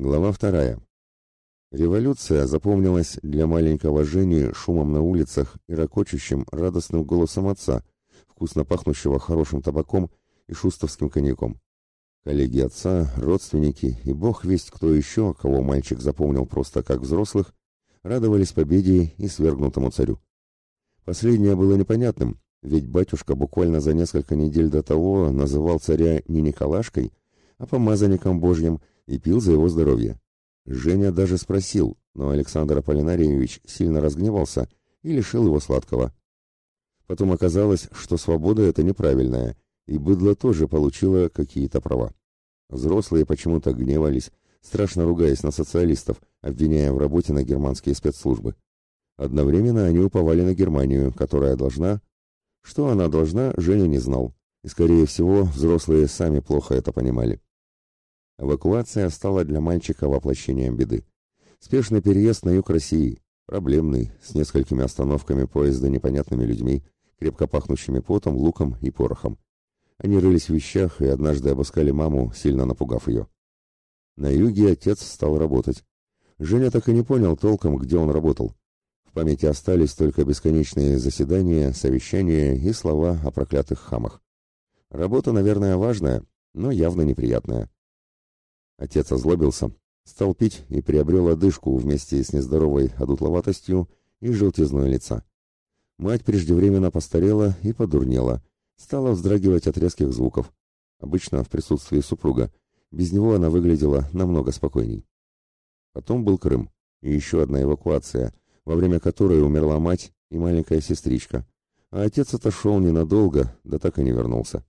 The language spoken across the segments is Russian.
Глава вторая. Революция запомнилась для маленького Жени шумом на улицах и ракочущим радостным голосом отца, вкусно пахнущего хорошим табаком и шустовским коньяком. Коллеги отца, родственники и бог весть кто еще, кого мальчик запомнил просто как взрослых, радовались победе и свергнутому царю. Последнее было непонятным, ведь батюшка буквально за несколько недель до того называл царя не Николашкой, а помазанником Божьим и пил за его здоровье. Женя даже спросил, но Александр Аполлинарьевич сильно разгневался и лишил его сладкого. Потом оказалось, что свобода это неправильная, и быдло тоже получило какие-то права. Взрослые почему-то гневались, страшно ругаясь на социалистов, обвиняя в работе на германские спецслужбы. Одновременно они уповали на Германию, которая должна... Что она должна, Женя не знал, и, скорее всего, взрослые сами плохо это понимали. Эвакуация стала для мальчика воплощением беды. Спешный переезд на юг России, проблемный, с несколькими остановками поезда непонятными людьми, крепко пахнущими потом, луком и порохом. Они рылись в вещах и однажды обыскали маму, сильно напугав ее. На юге отец стал работать. Женя так и не понял толком, где он работал. В памяти остались только бесконечные заседания, совещания и слова о проклятых хамах. Работа, наверное, важная, но явно неприятная. Отец озлобился, стал пить и приобрел одышку вместе с нездоровой одутловатостью и желтизной лица. Мать преждевременно постарела и подурнела, стала вздрагивать от резких звуков. Обычно в присутствии супруга. Без него она выглядела намного спокойней. Потом был Крым и еще одна эвакуация, во время которой умерла мать и маленькая сестричка, а отец отошел ненадолго, да так и не вернулся.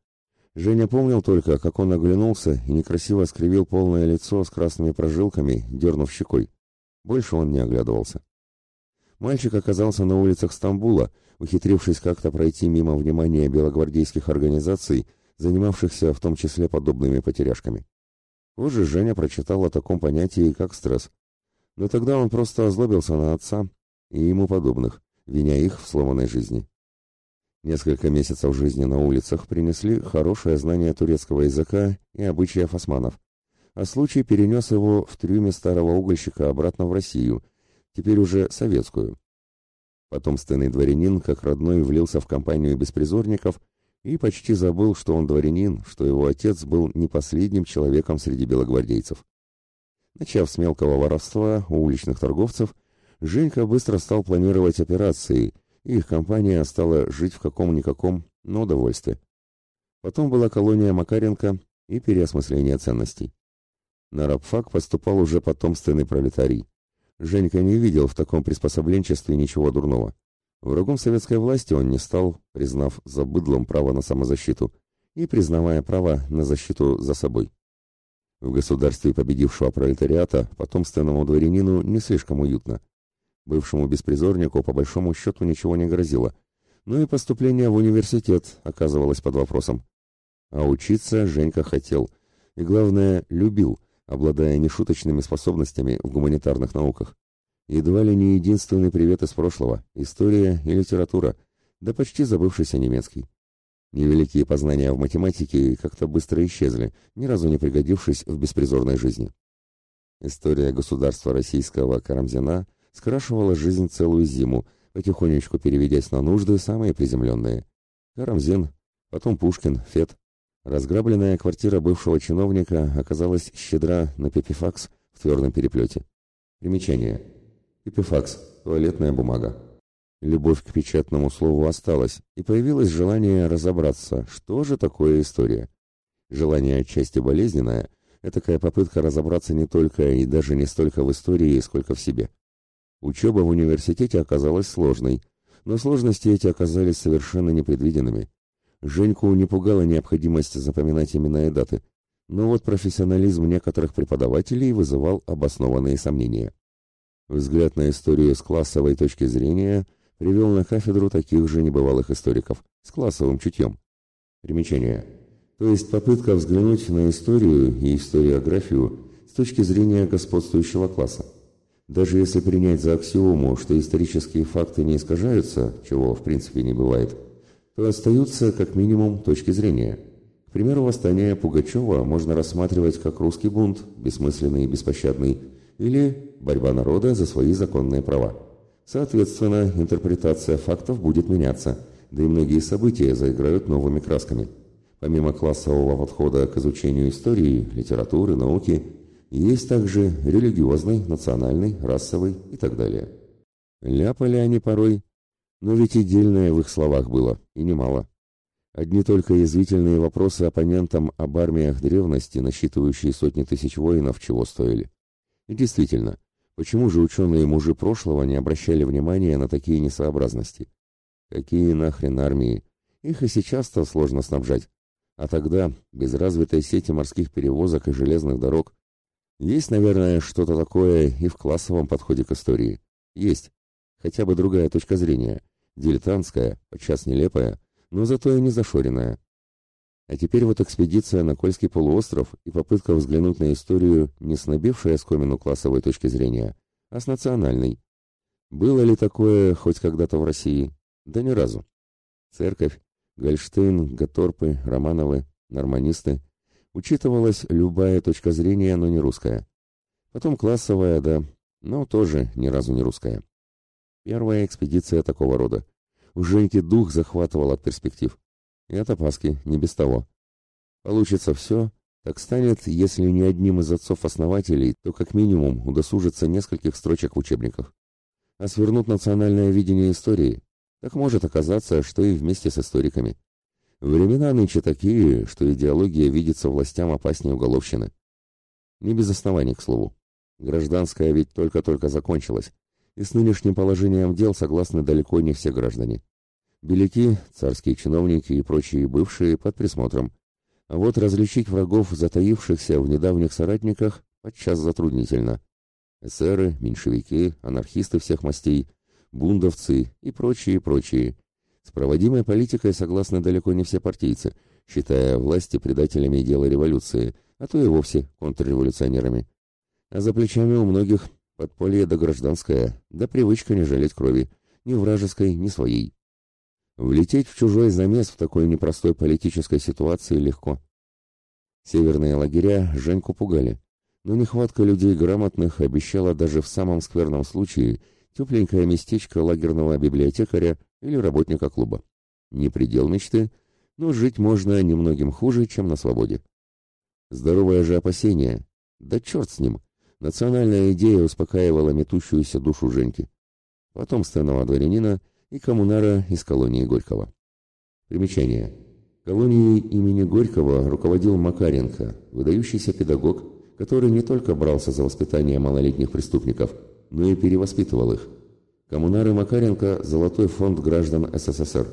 Женя помнил только, как он оглянулся и некрасиво скривил полное лицо с красными прожилками, дернув щекой. Больше он не оглядывался. Мальчик оказался на улицах Стамбула, ухитрившись как-то пройти мимо внимания белогвардейских организаций, занимавшихся в том числе подобными потеряшками. Позже Женя прочитал о таком понятии, как стресс. Но тогда он просто озлобился на отца и ему подобных, виня их в сломанной жизни. Несколько месяцев жизни на улицах принесли хорошее знание турецкого языка и обычаев османов, а случай перенес его в трюме старого угольщика обратно в Россию, теперь уже советскую. Потомственный дворянин, как родной, влился в компанию беспризорников и почти забыл, что он дворянин, что его отец был не последним человеком среди белогвардейцев. Начав с мелкого воровства у уличных торговцев, Женька быстро стал планировать операции – и их компания стала жить в каком-никаком, но удовольствии. Потом была колония Макаренко и переосмысление ценностей. На рабфак поступал уже потомственный пролетарий. Женька не видел в таком приспособленчестве ничего дурного. Врагом советской власти он не стал, признав за право на самозащиту и признавая право на защиту за собой. В государстве победившего пролетариата потомственному дворянину не слишком уютно. Бывшему беспризорнику по большому счету ничего не грозило, но и поступление в университет оказывалось под вопросом. А учиться Женька хотел, и главное, любил, обладая нешуточными способностями в гуманитарных науках. Едва ли не единственный привет из прошлого – история и литература, да почти забывшийся немецкий. Невеликие познания в математике как-то быстро исчезли, ни разу не пригодившись в беспризорной жизни. История государства российского Карамзина – скрашивала жизнь целую зиму, потихонечку переведясь на нужды самые приземленные. Карамзин, потом Пушкин, Фет. Разграбленная квартира бывшего чиновника оказалась щедра на пепифакс в твердом переплете. Примечание. Пепифакс – туалетная бумага. Любовь к печатному слову осталась, и появилось желание разобраться, что же такое история. Желание отчасти болезненное – это такая попытка разобраться не только и даже не столько в истории, сколько в себе. Учеба в университете оказалась сложной, но сложности эти оказались совершенно непредвиденными. Женьку не пугала необходимость запоминать имена и даты, но вот профессионализм некоторых преподавателей вызывал обоснованные сомнения. Взгляд на историю с классовой точки зрения привел на кафедру таких же небывалых историков, с классовым чутьем. Примечание. То есть попытка взглянуть на историю и историографию с точки зрения господствующего класса. Даже если принять за аксиому, что исторические факты не искажаются, чего в принципе не бывает, то остаются как минимум точки зрения. К примеру, восстание Пугачева можно рассматривать как русский бунт, бессмысленный и беспощадный, или борьба народа за свои законные права. Соответственно, интерпретация фактов будет меняться, да и многие события заиграют новыми красками. Помимо классового подхода к изучению истории, литературы, науки, есть также религиозный, национальный, расовый и так далее. Ляпали они порой, но ведь и дельное в их словах было, и немало. Одни только язвительные вопросы оппонентам об армиях древности, насчитывающие сотни тысяч воинов, чего стоили. И действительно, почему же ученые-мужи прошлого не обращали внимания на такие несообразности? Какие нахрен армии? Их и сейчас-то сложно снабжать. А тогда, без развитой сети морских перевозок и железных дорог, есть, наверное, что-то такое и в классовом подходе к истории. Есть. Хотя бы другая точка зрения. Дилетантская, подчас нелепая, но зато и не зашоренная. А теперь вот экспедиция на Кольский полуостров и попытка взглянуть на историю, не снабившая скомину классовой точки зрения, а с национальной. Было ли такое хоть когда-то в России? Да ни разу. Церковь, Гольштейн, Гаторпы, Романовы, норманисты. Учитывалась любая точка зрения, но не русская. Потом классовая, да, но тоже ни разу не русская. Первая экспедиция такого рода. У Женьки дух захватывал от перспектив. И от опаски, не без того. Получится все, так станет, если не одним из отцов-основателей, то как минимум удосужится нескольких строчек в учебниках. А свернут национальное видение истории, так может оказаться, что и вместе с историками. Времена нынче такие, что идеология видится властям опаснее уголовщины. Не без оснований, к слову. Гражданская ведь только-только закончилась, и с нынешним положением дел согласны далеко не все граждане. Беляки, царские чиновники и прочие бывшие под присмотром. А вот различить врагов, затаившихся в недавних соратниках, подчас затруднительно. Эсеры, меньшевики, анархисты всех мастей – бундовцы и прочие-прочие. С проводимой политикой согласны далеко не все партийцы, считая власти предателями дела революции, а то и вовсе контрреволюционерами. А за плечами у многих подполье да гражданское, да привычка не жалеть крови, ни вражеской, ни своей. Влететь в чужой замес в такой непростой политической ситуации легко. Северные лагеря Женьку пугали, но нехватка людей грамотных обещала даже в самом скверном случае тепленькое местечко лагерного библиотекаря или работника клуба. Не предел мечты, но жить можно немногим хуже, чем на свободе. Здоровое же опасение. Да черт с ним. Национальная идея успокаивала метущуюся душу Женьки. Потомственного дворянина и коммунара из колонии Горького. Примечание. Колонией имени Горького руководил Макаренко, выдающийся педагог, который не только брался за воспитание малолетних преступников – но и перевоспитывал их. Коммунары Макаренко – золотой фонд граждан СССР.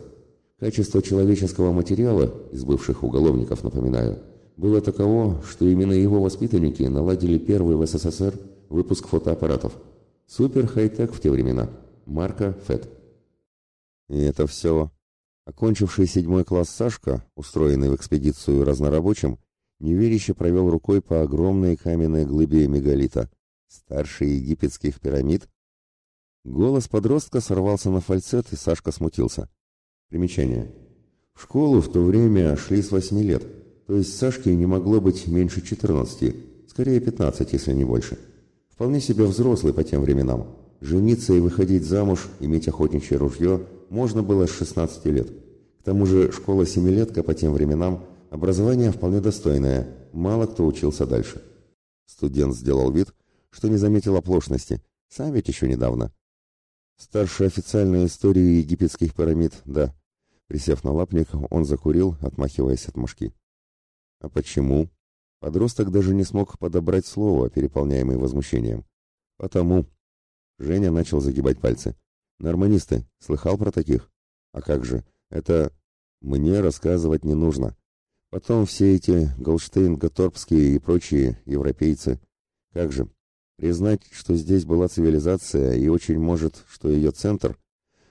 Качество человеческого материала, из бывших уголовников, напоминаю, было таково, что именно его воспитанники наладили первый в СССР выпуск фотоаппаратов. Супер хай-тек в те времена. Марка ФЭД. И это все. Окончивший седьмой класс Сашка, устроенный в экспедицию разнорабочим, неверяще провел рукой по огромной каменной глыбе мегалита – Старший египетских пирамид? Голос подростка сорвался на фальцет, и Сашка смутился. Примечание. В школу в то время шли с восьми лет, то есть Сашке не могло быть меньше четырнадцати, скорее пятнадцать, если не больше. Вполне себе взрослый по тем временам. Жениться и выходить замуж, иметь охотничье ружье можно было с шестнадцати лет. К тому же школа семилетка по тем временам, образование вполне достойное, мало кто учился дальше. Студент сделал вид, что не заметил оплошности. Сам ведь еще недавно. Старший официальной истории египетских пирамид, да. Присев на лапник, он закурил, отмахиваясь от мошки. А почему? Подросток даже не смог подобрать слово, переполняемый возмущением. Потому. Женя начал загибать пальцы. Норманисты, слыхал про таких? А как же? Это мне рассказывать не нужно. Потом все эти Голштейн, Готорпские и прочие европейцы. Как же? Признать, что здесь была цивилизация и очень может, что ее центр,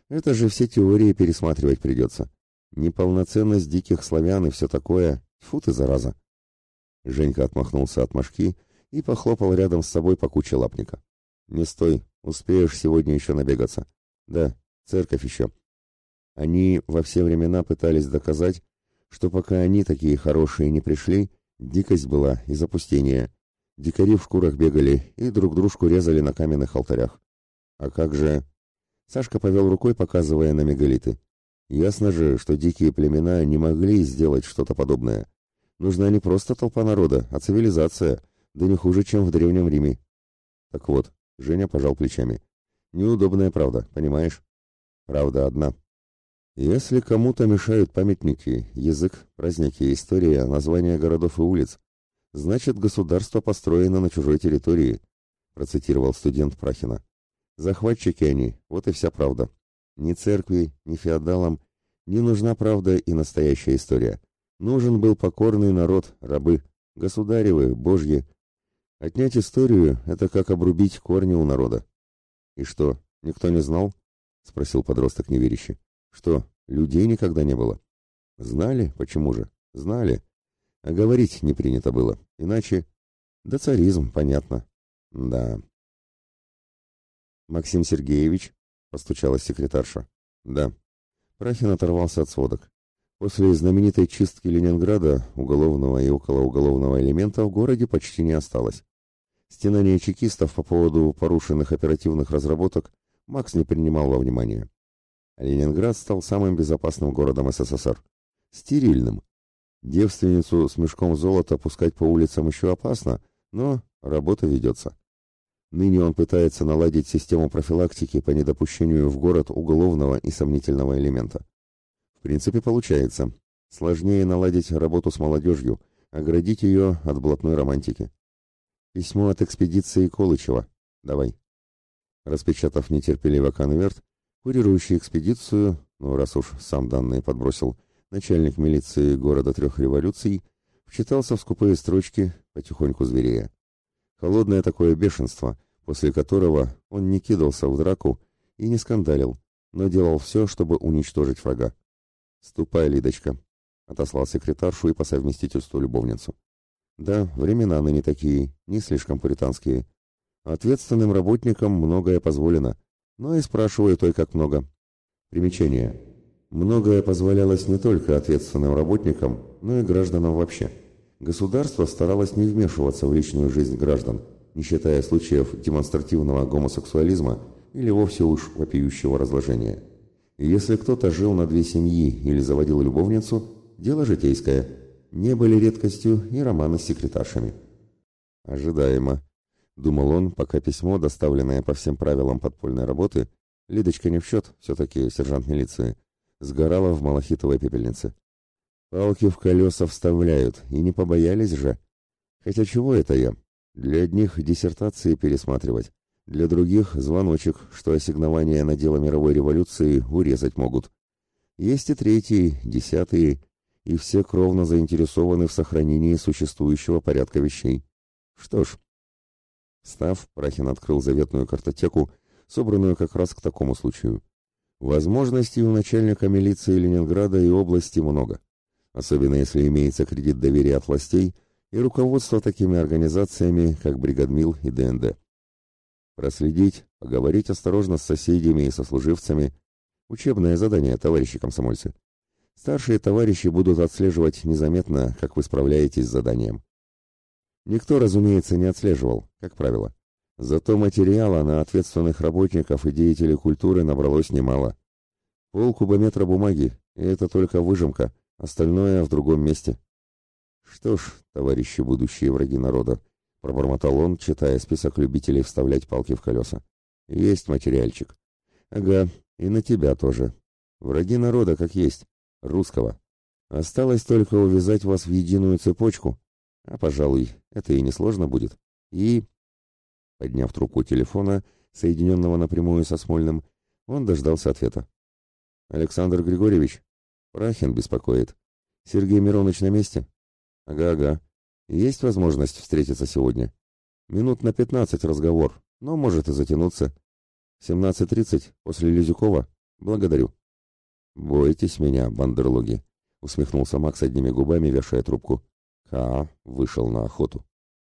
это же все теории пересматривать придется. Неполноценность диких славян и все такое. Фу ты, зараза. Женька отмахнулся от мошки и похлопал рядом с собой по куче лапника. Не стой, успеешь сегодня еще набегаться. Да, церковь еще. Они во все времена пытались доказать, что пока они, такие хорошие, не пришли, дикость была и запустение. Дикари в шкурах бегали и друг дружку резали на каменных алтарях. А как же... Сашка повел рукой, показывая на мегалиты. Ясно же, что дикие племена не могли сделать что-то подобное. Нужна не просто толпа народа, а цивилизация, да не хуже, чем в Древнем Риме. Так вот, Женя пожал плечами. Неудобная правда, понимаешь? Правда одна. Если кому-то мешают памятники, язык, праздники, история, названия городов и улиц, значит, государство построено на чужой территории, процитировал студент Прахина. Захватчики они, вот и вся правда. Ни церкви, ни феодалам не нужна правда и настоящая история. Нужен был покорный народ, рабы, государевы, божьи. Отнять историю — это как обрубить корни у народа. «И что, никто не знал?» — спросил подросток неверящий. «Что, людей никогда не было?» «Знали? Почему же? Знали. А говорить не принято было. Иначе...» «Да царизм, понятно. Да». «Максим Сергеевич?» — постучалась секретарша. «Да». Прахин оторвался от сводок. После знаменитой чистки Ленинграда уголовного и околоуголовного элемента в городе почти не осталось. Стенание чекистов по поводу порушенных оперативных разработок Макс не принимал во внимание. Ленинград стал самым безопасным городом СССР. Стерильным. Девственницу с мешком золота пускать по улицам еще опасно, но работа ведется. Ныне он пытается наладить систему профилактики по недопущению в город уголовного и сомнительного элемента. В принципе, получается. Сложнее наладить работу с молодежью, оградить ее от блатной романтики. Письмо от экспедиции Колычева. Давай. Распечатав нетерпеливо конверт, курирующий экспедицию, ну раз уж сам данные подбросил, начальник милиции города трех революций, вчитался в скупые строчки, потихоньку зверея. Холодное такое бешенство, после которого он не кидался в драку и не скандалил, но делал все, чтобы уничтожить врага. «Ступай, Лидочка», — отослал секретаршу и по совместительству любовницу. Да, времена ныне такие, не слишком пуританские. Ответственным работникам многое позволено, но и спрашиваю той как много. Примечание. Многое позволялось не только ответственным работникам, но и гражданам вообще. Государство старалось не вмешиваться в личную жизнь граждан, не считая случаев демонстративного гомосексуализма или вовсе уж вопиющего разложения. Если кто-то жил на две семьи или заводил любовницу, дело житейское – не были редкостью и романы с секретаршами. Ожидаемо, думал он, пока письмо, доставленное по всем правилам подпольной работы, Лидочка не в счет, все-таки сержант милиции, сгорала в малахитовой пепельнице. Палки в колеса вставляют, и не побоялись же. Хотя чего это я? Для одних диссертации пересматривать, для других звоночек, что ассигнования на дело мировой революции урезать могут. Есть и третьи, десятые, и все кровно заинтересованы в сохранении существующего порядка вещей. Что ж, Став, Прахин открыл заветную картотеку, собранную как раз к такому случаю. Возможностей у начальника милиции Ленинграда и области много, особенно если имеется кредит доверия от властей и руководство такими организациями, как Бригадмил и ДНД. Проследить, поговорить осторожно с соседями и сослуживцами – учебное задание, товарищи комсомольцы. Старшие товарищи будут отслеживать незаметно, как вы справляетесь с заданием. Никто, разумеется, не отслеживал, как правило. Зато материала на ответственных работников и деятелей культуры набралось немало. Пол кубометра бумаги, и это только выжимка, остальное в другом месте. Что ж, товарищи будущие враги народа, пробормотал он, читая список любителей вставлять палки в колеса. Есть материальчик. Ага, и на тебя тоже. Враги народа как есть русского. Осталось только увязать вас в единую цепочку, а, пожалуй, это и несложно будет. И, подняв трубку телефона, соединенного напрямую со Смольным, он дождался ответа. «Александр Григорьевич, Прахин беспокоит. Сергей Миронович на месте?» «Ага-ага. Есть возможность встретиться сегодня?» «Минут на пятнадцать разговор, но может и затянуться. Семнадцать тридцать после Лизюкова. Благодарю». «Бойтесь меня, бандерлоги!» — усмехнулся Макс одними губами, вешая трубку. Ка вышел на охоту.